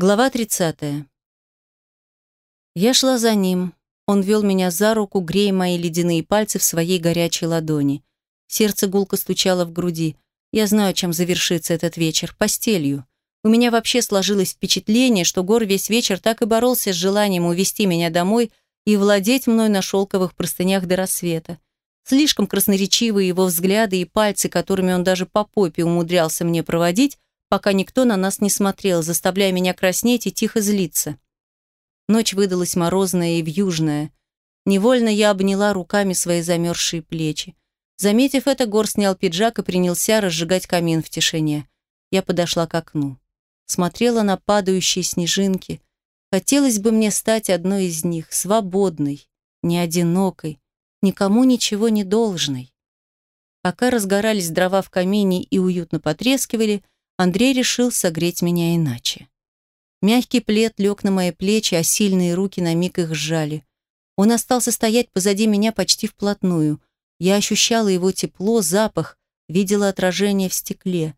Глава 30. Я шла за ним. Он вел меня за руку, грея мои ледяные пальцы в своей горячей ладони. Сердце гулко стучало в груди. Я знаю, чем завершится этот вечер. Постелью. У меня вообще сложилось впечатление, что Гор весь вечер так и боролся с желанием увести меня домой и владеть мной на шелковых простынях до рассвета. Слишком красноречивые его взгляды и пальцы, которыми он даже по попе умудрялся мне проводить, пока никто на нас не смотрел, заставляя меня краснеть и тихо злиться. Ночь выдалась морозная и вьюжная. Невольно я обняла руками свои замерзшие плечи. Заметив это, Гор снял пиджак и принялся разжигать камин в тишине. Я подошла к окну. Смотрела на падающие снежинки. Хотелось бы мне стать одной из них, свободной, не одинокой, никому ничего не должной. Пока разгорались дрова в камине и уютно потрескивали, Андрей решил согреть меня иначе. Мягкий плед лег на мои плечи, а сильные руки на миг их сжали. Он остался стоять позади меня почти вплотную. Я ощущала его тепло, запах, видела отражение в стекле.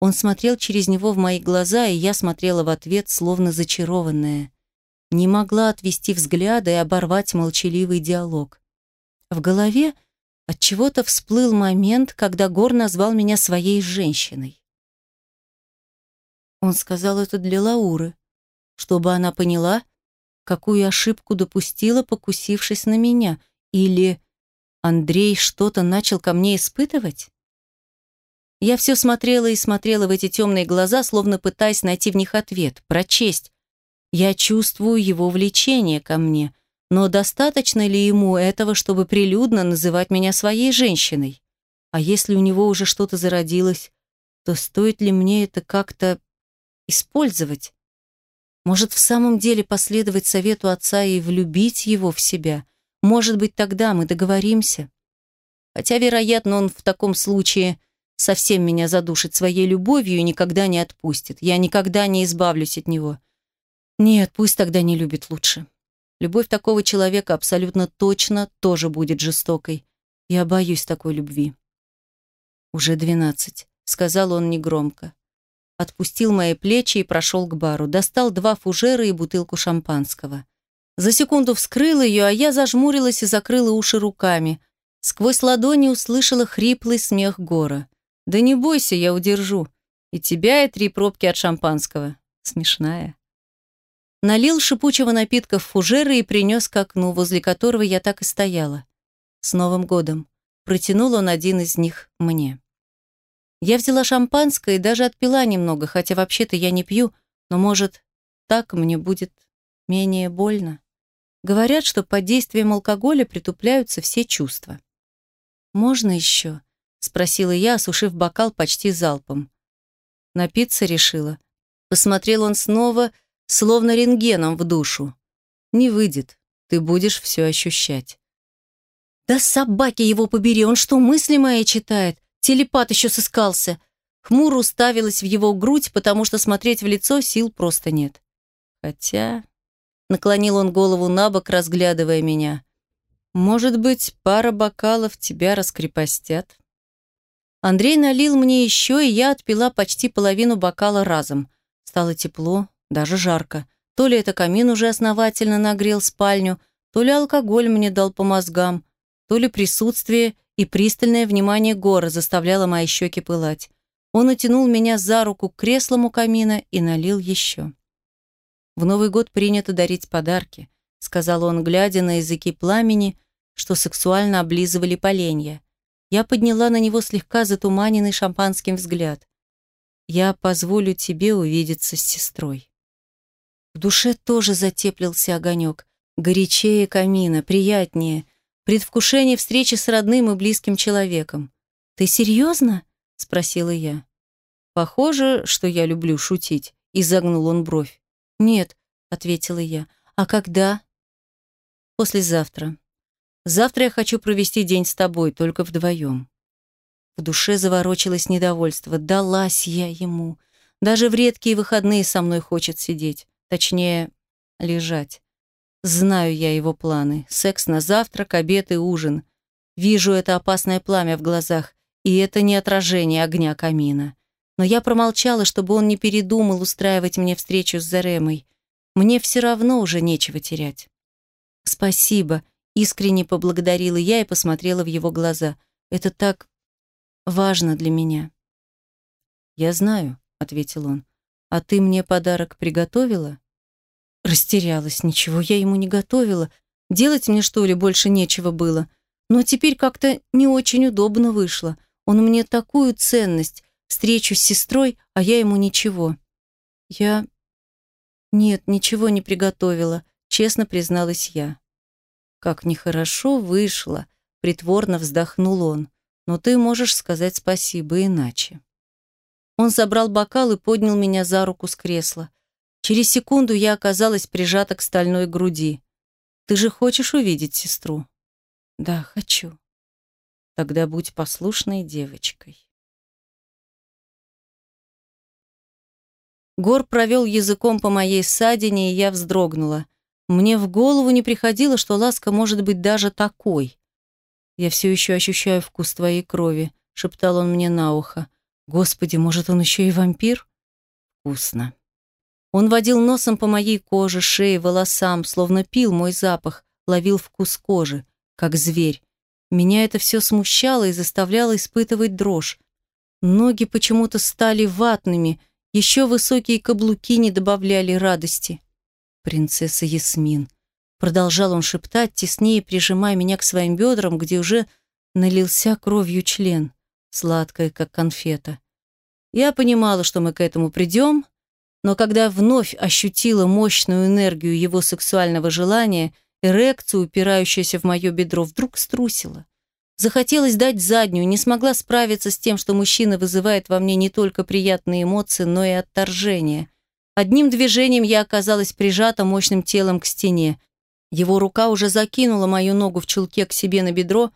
Он смотрел через него в мои глаза, и я смотрела в ответ, словно зачарованная. Не могла отвести взгляда и оборвать молчаливый диалог. В голове от чего-то всплыл момент, когда Гор назвал меня своей женщиной. Он сказал это для Лауры, чтобы она поняла, какую ошибку допустила, покусившись на меня. Или Андрей что-то начал ко мне испытывать? Я все смотрела и смотрела в эти темные глаза, словно пытаясь найти в них ответ, прочесть. Я чувствую его влечение ко мне, но достаточно ли ему этого, чтобы прилюдно называть меня своей женщиной? А если у него уже что-то зародилось, то стоит ли мне это как-то использовать. Может, в самом деле последовать совету отца и влюбить его в себя? Может быть, тогда мы договоримся? Хотя, вероятно, он в таком случае совсем меня задушит своей любовью и никогда не отпустит. Я никогда не избавлюсь от него. Нет, пусть тогда не любит лучше. Любовь такого человека абсолютно точно тоже будет жестокой. Я боюсь такой любви. «Уже двенадцать», — сказал он негромко отпустил мои плечи и прошел к бару. Достал два фужера и бутылку шампанского. За секунду вскрыл ее, а я зажмурилась и закрыла уши руками. Сквозь ладони услышала хриплый смех Гора. «Да не бойся, я удержу. И тебя, и три пробки от шампанского. Смешная». Налил шипучего напитка в фужеры и принес к окну, возле которого я так и стояла. «С Новым годом!» Протянул он один из них мне. Я взяла шампанское и даже отпила немного, хотя вообще-то я не пью, но, может, так мне будет менее больно. Говорят, что под действием алкоголя притупляются все чувства. «Можно еще?» — спросила я, осушив бокал почти залпом. Напиться решила. Посмотрел он снова, словно рентгеном в душу. «Не выйдет, ты будешь все ощущать». «Да собаки его побери, он что, мысли мои читает? Телепат еще сыскался. Хмуро уставилась в его грудь, потому что смотреть в лицо сил просто нет. Хотя... Наклонил он голову на бок, разглядывая меня. «Может быть, пара бокалов тебя раскрепостят?» Андрей налил мне еще, и я отпила почти половину бокала разом. Стало тепло, даже жарко. То ли это камин уже основательно нагрел спальню, то ли алкоголь мне дал по мозгам, то ли присутствие и пристальное внимание Гора заставляло мои щеки пылать. Он утянул меня за руку к креслам у камина и налил еще. «В Новый год принято дарить подарки», — сказал он, глядя на языки пламени, что сексуально облизывали поленья. Я подняла на него слегка затуманенный шампанским взгляд. «Я позволю тебе увидеться с сестрой». В душе тоже затеплился огонек. Горячее камина, приятнее — предвкушение встречи с родным и близким человеком. «Ты серьезно?» — спросила я. «Похоже, что я люблю шутить», — изогнул он бровь. «Нет», — ответила я. «А когда?» «Послезавтра. Завтра я хочу провести день с тобой, только вдвоем». В душе заворочилось недовольство. Далась я ему. Даже в редкие выходные со мной хочет сидеть. Точнее, лежать. Знаю я его планы. Секс на завтрак, обед и ужин. Вижу это опасное пламя в глазах, и это не отражение огня камина. Но я промолчала, чтобы он не передумал устраивать мне встречу с Заремой. Мне все равно уже нечего терять. «Спасибо», — искренне поблагодарила я и посмотрела в его глаза. «Это так важно для меня». «Я знаю», — ответил он. «А ты мне подарок приготовила?» Растерялась. Ничего я ему не готовила. Делать мне, что ли, больше нечего было. Но теперь как-то не очень удобно вышло. Он мне такую ценность, встречу с сестрой, а я ему ничего. Я... Нет, ничего не приготовила, честно призналась я. Как нехорошо вышло, притворно вздохнул он. Но ты можешь сказать спасибо иначе. Он забрал бокал и поднял меня за руку с кресла. Через секунду я оказалась прижата к стальной груди. «Ты же хочешь увидеть сестру?» «Да, хочу». «Тогда будь послушной девочкой». Гор провел языком по моей ссадине, и я вздрогнула. Мне в голову не приходило, что ласка может быть даже такой. «Я все еще ощущаю вкус твоей крови», — шептал он мне на ухо. «Господи, может, он еще и вампир?» «Вкусно». Он водил носом по моей коже, шее, волосам, словно пил мой запах, ловил вкус кожи, как зверь. Меня это все смущало и заставляло испытывать дрожь. Ноги почему-то стали ватными, еще высокие каблуки не добавляли радости. «Принцесса Ясмин», — продолжал он шептать, теснее прижимая меня к своим бедрам, где уже налился кровью член, сладкая, как конфета. Я понимала, что мы к этому придем, но когда вновь ощутила мощную энергию его сексуального желания, эрекцию, упирающуюся в мое бедро, вдруг струсила. Захотелось дать заднюю, не смогла справиться с тем, что мужчина вызывает во мне не только приятные эмоции, но и отторжение. Одним движением я оказалась прижата мощным телом к стене. Его рука уже закинула мою ногу в чулке к себе на бедро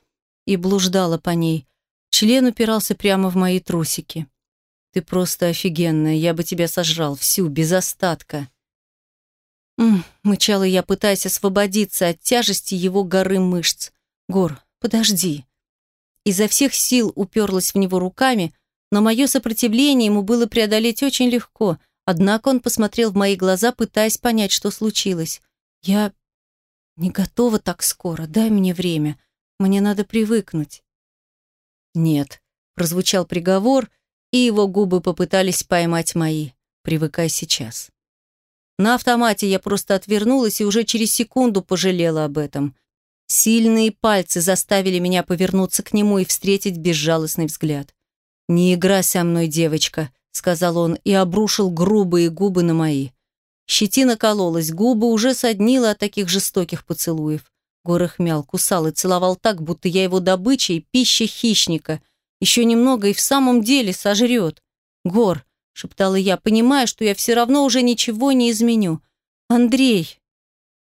и блуждала по ней. Член упирался прямо в мои трусики. Ты просто офигенная, я бы тебя сожрал, всю, без остатка. М, мычала я, пытаясь освободиться от тяжести его горы мышц. Гор, подожди. Изо всех сил уперлась в него руками, но мое сопротивление ему было преодолеть очень легко, однако он посмотрел в мои глаза, пытаясь понять, что случилось. Я не готова так скоро, дай мне время, мне надо привыкнуть. Нет, прозвучал приговор, и его губы попытались поймать мои. Привыкай сейчас. На автомате я просто отвернулась и уже через секунду пожалела об этом. Сильные пальцы заставили меня повернуться к нему и встретить безжалостный взгляд. «Не играй со мной, девочка», — сказал он и обрушил грубые губы на мои. Щетина кололась, губы уже соднила от таких жестоких поцелуев. Горох мял, кусал и целовал так, будто я его добыча и пища хищника, еще немного и в самом деле сожрет. Гор, шептала я, понимая, что я все равно уже ничего не изменю. Андрей.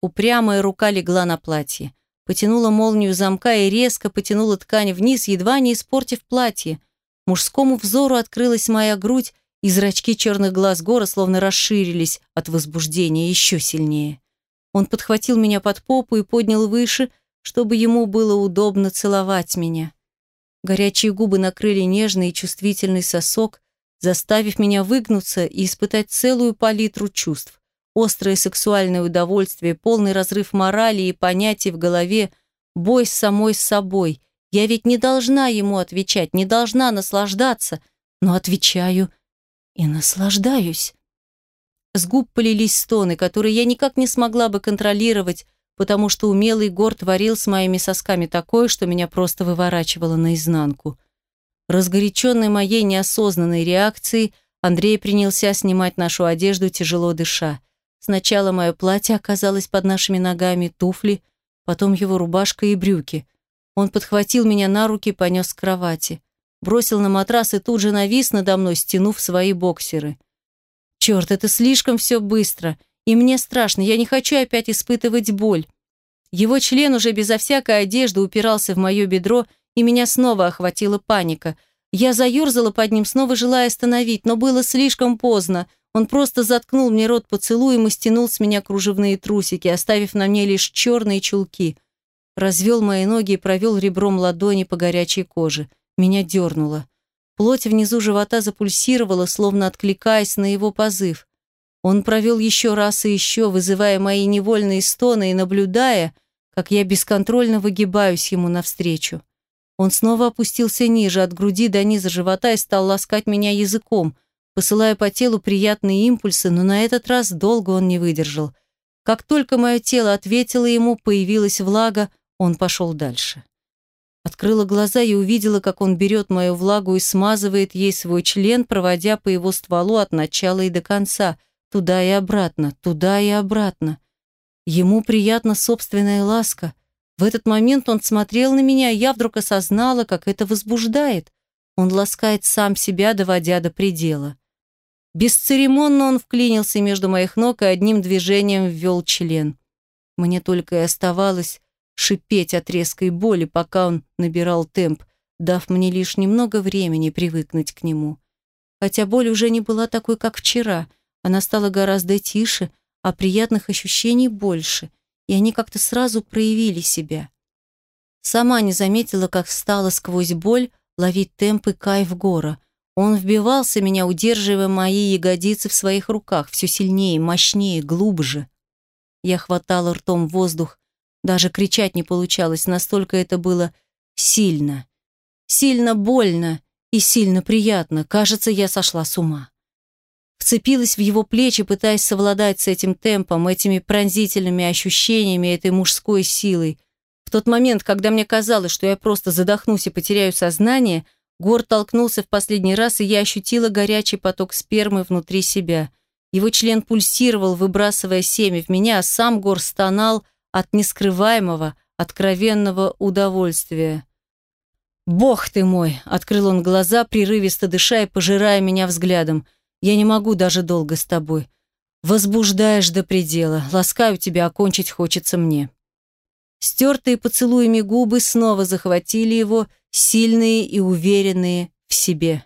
Упрямая рука легла на платье. Потянула молнию замка и резко потянула ткань вниз, едва не испортив платье. Мужскому взору открылась моя грудь, и зрачки черных глаз Гора словно расширились от возбуждения еще сильнее. Он подхватил меня под попу и поднял выше, чтобы ему было удобно целовать меня. Горячие губы накрыли нежный и чувствительный сосок, заставив меня выгнуться и испытать целую палитру чувств. Острое сексуальное удовольствие, полный разрыв морали и понятий в голове, бой с самой собой. Я ведь не должна ему отвечать, не должна наслаждаться, но отвечаю и наслаждаюсь. С губ полились стоны, которые я никак не смогла бы контролировать, потому что умелый гор творил с моими сосками такое, что меня просто выворачивало наизнанку. Разгоряченный моей неосознанной реакцией, Андрей принялся снимать нашу одежду, тяжело дыша. Сначала мое платье оказалось под нашими ногами, туфли, потом его рубашка и брюки. Он подхватил меня на руки и понес к кровати. Бросил на матрас и тут же навис надо мной, стянув свои боксеры. «Черт, это слишком все быстро!» И мне страшно, я не хочу опять испытывать боль. Его член уже безо всякой одежды упирался в мое бедро, и меня снова охватила паника. Я заерзала под ним, снова желая остановить, но было слишком поздно. Он просто заткнул мне рот поцелуем и стянул с меня кружевные трусики, оставив на мне лишь черные чулки. Развел мои ноги и провел ребром ладони по горячей коже. Меня дернуло. Плоть внизу живота запульсировала, словно откликаясь на его позыв. Он провел еще раз и еще, вызывая мои невольные стоны и наблюдая, как я бесконтрольно выгибаюсь ему навстречу. Он снова опустился ниже, от груди до низа живота и стал ласкать меня языком, посылая по телу приятные импульсы, но на этот раз долго он не выдержал. Как только мое тело ответило ему, появилась влага, он пошел дальше. Открыла глаза и увидела, как он берет мою влагу и смазывает ей свой член, проводя по его стволу от начала и до конца, туда и обратно, туда и обратно. Ему приятна собственная ласка — в этот момент он смотрел на меня, и я вдруг осознала, как это возбуждает. Он ласкает сам себя, доводя до предела. Бесцеремонно он вклинился между моих ног и одним движением ввел член. Мне только и оставалось шипеть от резкой боли, пока он набирал темп, дав мне лишь немного времени привыкнуть к нему. Хотя боль уже не была такой, как вчера, она стала гораздо тише, а приятных ощущений больше — и они как-то сразу проявили себя. Сама не заметила, как стала сквозь боль ловить темпы кайф гора. Он вбивался меня, удерживая мои ягодицы в своих руках, все сильнее, мощнее, глубже. Я хватала ртом воздух, даже кричать не получалось, настолько это было сильно. Сильно больно и сильно приятно. Кажется, я сошла с ума вцепилась в его плечи, пытаясь совладать с этим темпом, этими пронзительными ощущениями, этой мужской силой. В тот момент, когда мне казалось, что я просто задохнусь и потеряю сознание, Гор толкнулся в последний раз, и я ощутила горячий поток спермы внутри себя. Его член пульсировал, выбрасывая семя в меня, а сам Гор стонал от нескрываемого, откровенного удовольствия. «Бог ты мой!» — открыл он глаза, прерывисто дыша и пожирая меня взглядом. Я не могу даже долго с тобой. Возбуждаешь до предела. Ласкаю тебя, окончить хочется мне. Стертые поцелуями губы снова захватили его, сильные и уверенные в себе.